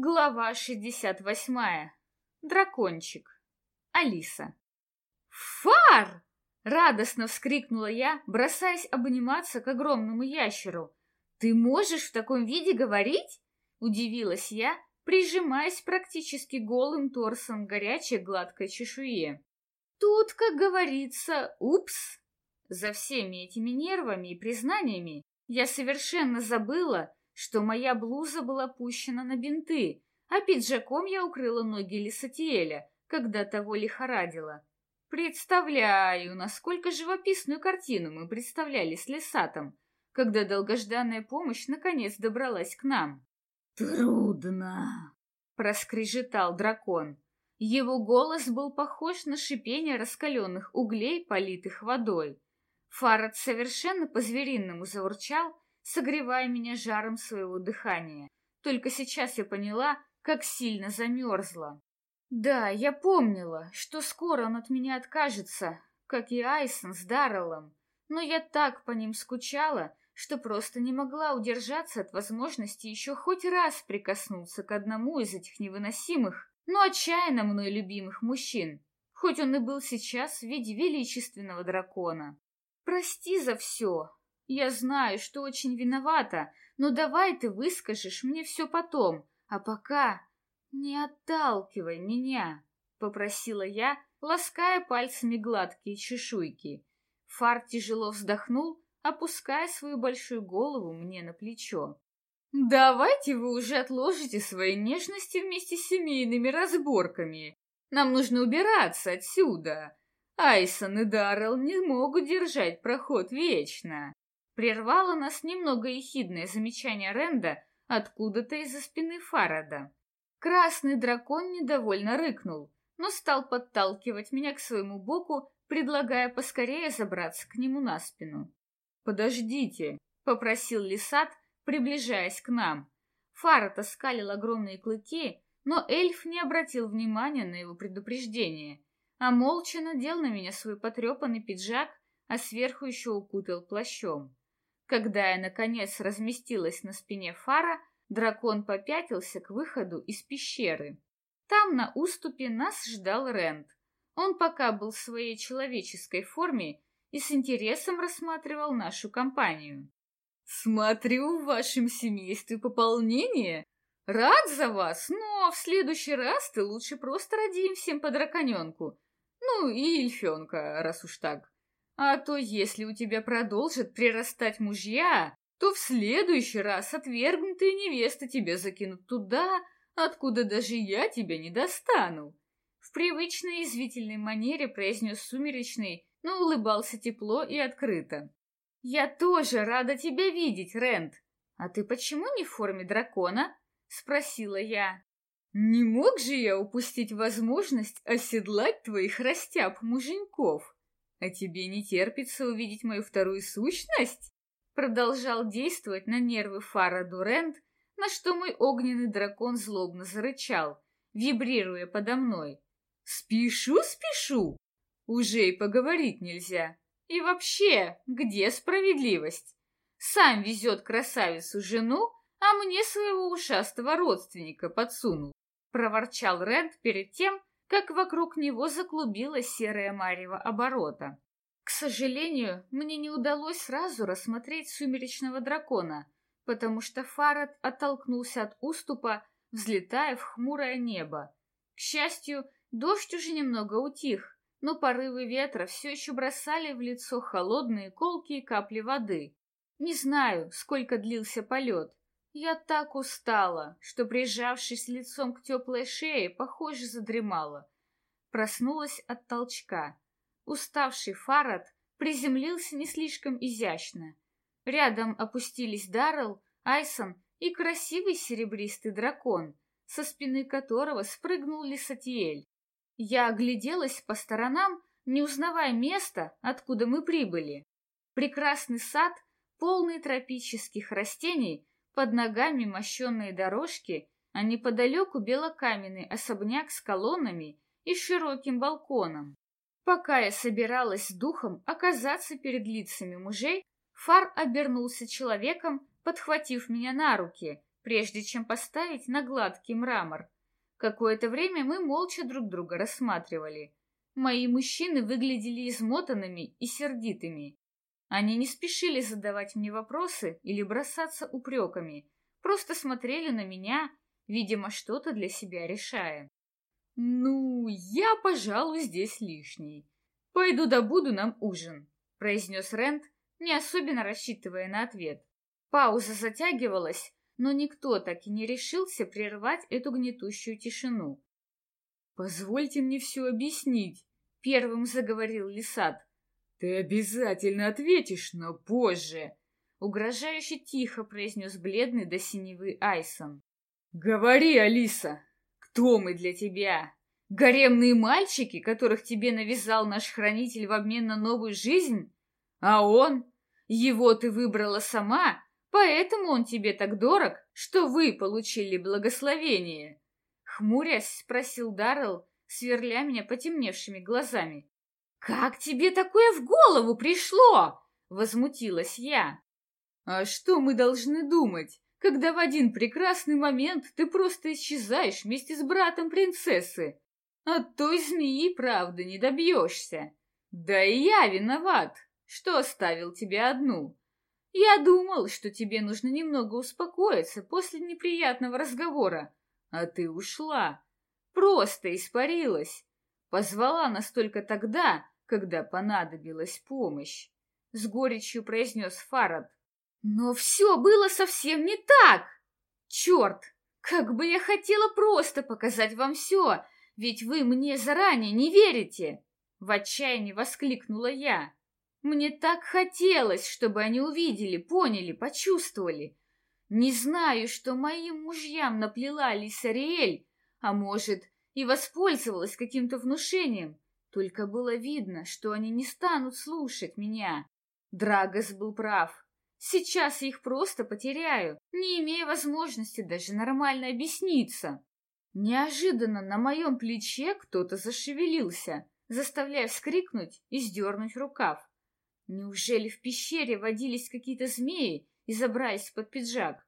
Глава 68. Дракончик. Алиса. «Фар!» — радостно вскрикнула я, бросаясь обниматься к огромному ящеру. «Ты можешь в таком виде говорить?» — удивилась я, прижимаясь практически голым торсом к горячей гладкой чешуе. Тут, как говорится, упс! За всеми этими нервами и признаниями я совершенно забыла, что моя блуза была пущена на бинты, а пиджаком я укрыла ноги Лисатиэля, когда того лихорадила. Представляю, насколько живописную картину мы представляли с Лисатом, когда долгожданная помощь наконец добралась к нам. «Трудно!» — проскрежетал дракон. Его голос был похож на шипение раскаленных углей, политых водой. Фарад совершенно по-звериному заурчал, согревая меня жаром своего дыхания. Только сейчас я поняла, как сильно замерзла. Да, я помнила, что скоро он от меня откажется, как и Айсон с Дарреллом, но я так по ним скучала, что просто не могла удержаться от возможности еще хоть раз прикоснуться к одному из этих невыносимых, но отчаянно мной любимых мужчин, хоть он и был сейчас в виде величественного дракона. Прости за все, я знаю, что очень виновата, но давай ты выскажешь мне все потом, а пока не отталкивай меня, попросила я, лаская пальцами гладкие чешуйки. Фар тяжело вздохнул, опуская свою большую голову мне на плечо. «Давайте вы уже отложите свои нежности вместе с семейными разборками. Нам нужно убираться отсюда. Айсон и Даррелл не могут держать проход вечно». Прервало нас немного ехидное замечание Ренда откуда-то из-за спины Фарада. Красный дракон недовольно рыкнул, но стал подталкивать меня к своему боку, предлагая поскорее забраться к нему на спину. «Подождите», — попросил Лисат, приближаясь к нам. Фарад оскалил огромные клыки, но эльф не обратил внимания на его предупреждение, а молча надел на меня свой потрепанный пиджак, а сверху еще укутал плащом. Когда я, наконец, разместилась на спине фара, дракон попятился к выходу из пещеры. Там, на уступе, нас ждал Рент. Он пока был в своей человеческой форме и с интересом рассматривал нашу компанию. «Смотрю, в вашем семействе пополнение. Рад за вас, но в следующий раз ты лучше просто роди им всем по драконенку. Ну и эльфенка, раз уж так. А то если у тебя продолжат прирастать мужья, то в следующий раз отвергнутые невесты тебя закинут туда, откуда даже я тебя не достану. В привычной извительной манере произнес сумеречный, но улыбался тепло и открыто. «Я тоже рада тебя видеть, Рент. А ты почему не в форме дракона?» — спросила я. «Не мог же я упустить возможность оседлать твоих растяб-муженьков?» «А тебе не терпится увидеть мою вторую сущность?» Продолжал действовать на нервы Фара Дурент, на что мой огненный дракон злобно зарычал, вибрируя подо мной. «Спешу, спешу! Уже и поговорить нельзя. И вообще, где справедливость? Сам везет красавицу жену, а мне своего ушастого родственника подсунул», проворчал Рент перед тем, как вокруг него заклубилась серая марево оборота. К сожалению, мне не удалось сразу рассмотреть сумеречного дракона, потому что Фарад оттолкнулся от уступа, взлетая в хмурое небо. К счастью, дождь уже немного утих, но порывы ветра все еще бросали в лицо холодные колкие капли воды. Не знаю, сколько длился полет, я так устала, что, прижавшись лицом к теплой шее, похоже, задремала. Проснулась от толчка. Уставший Фарад приземлился не слишком изящно. Рядом опустились Даррелл, Айсон и красивый серебристый дракон, со спины которого спрыгнул Лисатиэль. Я огляделась по сторонам, не узнавая места, откуда мы прибыли. Прекрасный сад, полный тропических растений, под ногами мощенные дорожки, а неподалеку белокаменный особняк с колоннами и широким балконом. Пока я собиралась с духом оказаться перед лицами мужей, Фар обернулся человеком, подхватив меня на руки, прежде чем поставить на гладкий мрамор. Какое-то время мы молча друг друга рассматривали. Мои мужчины выглядели измотанными и сердитыми. Они не спешили задавать мне вопросы или бросаться упреками, просто смотрели на меня, видимо, что-то для себя решая. «Ну, я, пожалуй, здесь лишний. Пойду добуду нам ужин», — произнес Рент, не особенно рассчитывая на ответ. Пауза затягивалась, но никто так и не решился прервать эту гнетущую тишину. «Позвольте мне все объяснить», — первым заговорил Лисат. «Ты обязательно ответишь, но позже!» Угрожающе тихо произнес бледный до синевы Айсон. «Говори, Алиса, кто мы для тебя? Гаремные мальчики, которых тебе навязал наш хранитель в обмен на новую жизнь? А он? Его ты выбрала сама, поэтому он тебе так дорог, что вы получили благословение?» Хмурясь, спросил Даррелл, сверля меня потемневшими глазами. «Как тебе такое в голову пришло?» — возмутилась я. «А что мы должны думать, когда в один прекрасный момент ты просто исчезаешь вместе с братом принцессы? От той змеи, правда, не добьешься. Да и я виноват, что оставил тебя одну. Я думал, что тебе нужно немного успокоиться после неприятного разговора, а ты ушла, просто испарилась. Позвала нас только тогда, когда понадобилась помощь. С горечью произнес Фарад. Но все было совсем не так. Черт, как бы я хотела просто показать вам все, ведь вы мне заранее не верите. В отчаянии воскликнула я. Мне так хотелось, чтобы они увидели, поняли, почувствовали. Не знаю, что моим мужьям наплела Лисариэль, а может, и воспользовалась каким-то внушением. Только было видно, что они не станут слушать меня. Драгос был прав. Сейчас я их просто потеряю, не имея возможности даже нормально объясниться. Неожиданно на моем плече кто-то зашевелился, заставляя вскрикнуть и сдернуть рукав. Неужели в пещере водились какие-то змеи и забрались под пиджак?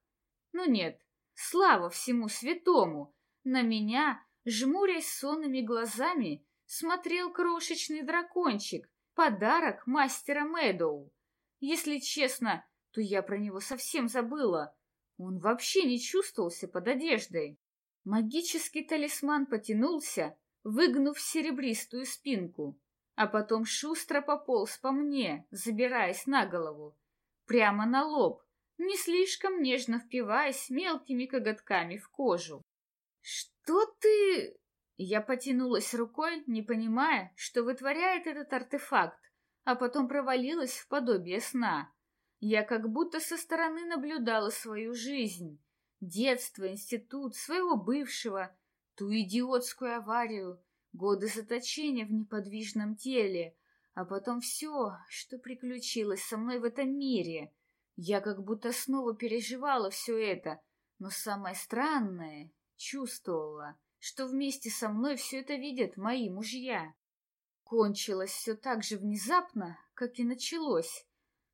Ну нет, слава всему святому! На меня жмурясь сонными глазами, смотрел крошечный дракончик, подарок мастера Мэдоу. Если честно, то я про него совсем забыла. Он вообще не чувствовался под одеждой. Магический талисман потянулся, выгнув серебристую спинку, а потом шустро пополз по мне, забираясь на голову, прямо на лоб, не слишком нежно впиваясь мелкими коготками в кожу. «Что ты...» Я потянулась рукой, не понимая, что вытворяет этот артефакт, а потом провалилась в подобие сна. Я как будто со стороны наблюдала свою жизнь, детство, институт, своего бывшего, ту идиотскую аварию, годы заточения в неподвижном теле, а потом все, что приключилось со мной в этом мире. Я как будто снова переживала все это, но самое странное Чувствовала, что вместе со мной все это видят мои мужья. Кончилось все так же внезапно, как и началось.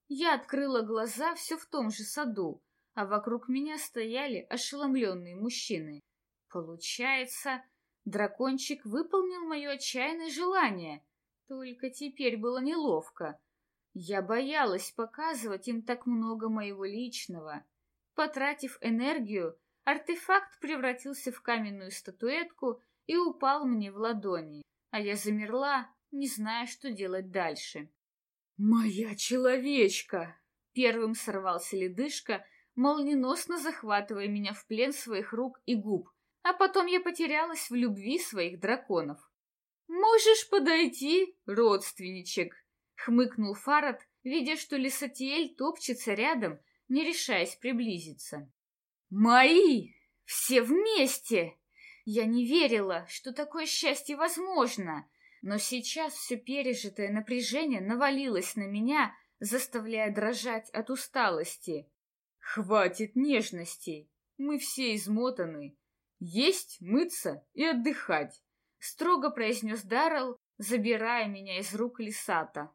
Я открыла глаза все в том же саду, а вокруг меня стояли ошеломленные мужчины. Получается, дракончик выполнил мое отчаянное желание, только теперь было неловко. Я боялась показывать им так много моего личного. Потратив энергию, Артефакт превратился в каменную статуэтку и упал мне в ладони, а я замерла, не зная, что делать дальше. «Моя человечка!» Первым сорвался ледышка, молниеносно захватывая меня в плен своих рук и губ, а потом я потерялась в любви своих драконов. «Можешь подойти, родственничек!» — хмыкнул Фарад, видя, что Лисатиэль топчется рядом, не решаясь приблизиться. Мои! Все вместе! Я не верила, что такое счастье возможно, но сейчас все пережитое напряжение навалилось на меня, заставляя дрожать от усталости. Хватит нежностей, мы все измотаны. Есть, мыться и отдыхать, строго произнес Даррелл, забирая меня из рук Лисата.